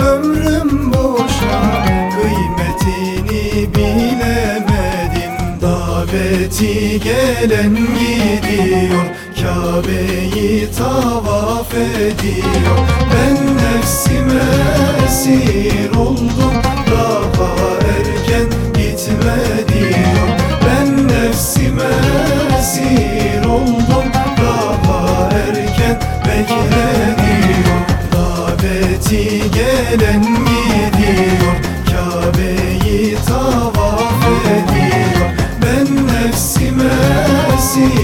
ömrüm boşa. Kıymetini bilemedim Daveti gelen gidiyor. Kabe'yi tavaf ediyor. Ben nefsime esir oldum gelen gidiyor Kabe'yi tavaf ediyor. Ben nefsime esir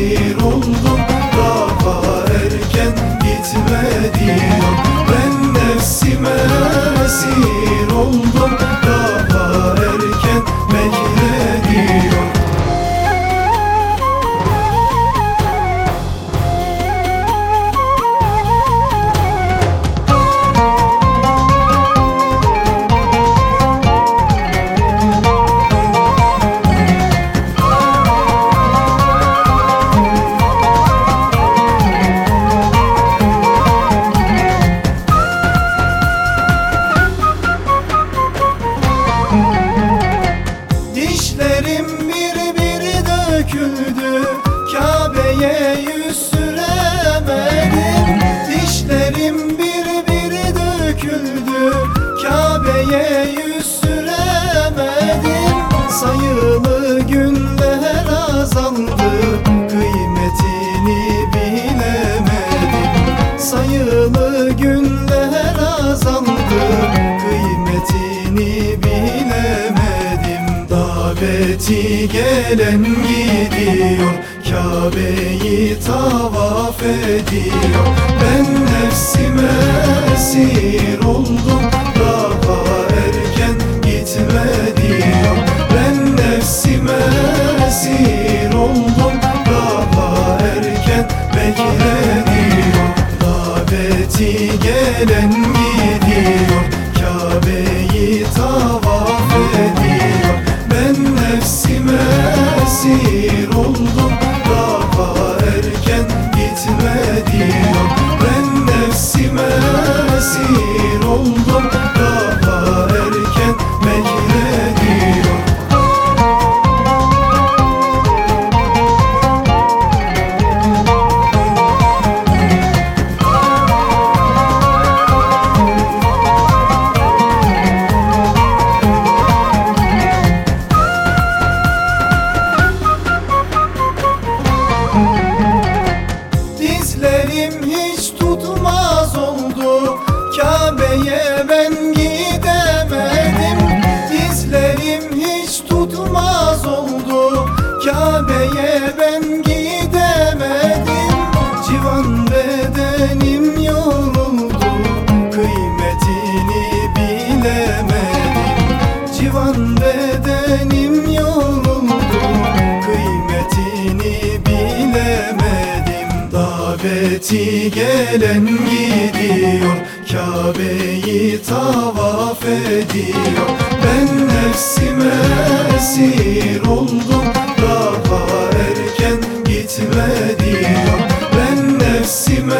You. Daveti gelen gidiyor Kabe'yi tavaf ediyor. Ben nefsime esir oldum Daha erken gitme diyor Dizlerim hiç tutmaz oldu. Kabe'ye ben gidemedim. Dizlerim hiç tutmaz oldu. Kabe'ye ben gidemedim. Civan bedenim yoruldu. Kıymetini bilemedim. Civan bedenim Daveti gelen gidiyor Kabe'yi tavaf ediyor. Ben nefsime esir oldum Daha erken gitme diyor Ben nefsime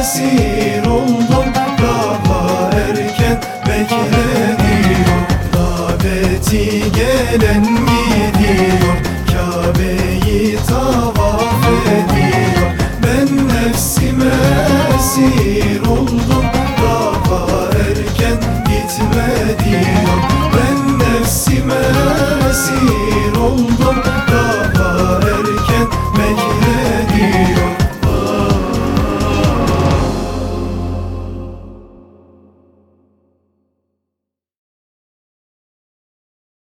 esir oldum Daha erken bekle diyor Daveti gelen gidiyor Kabe'yi tavaf see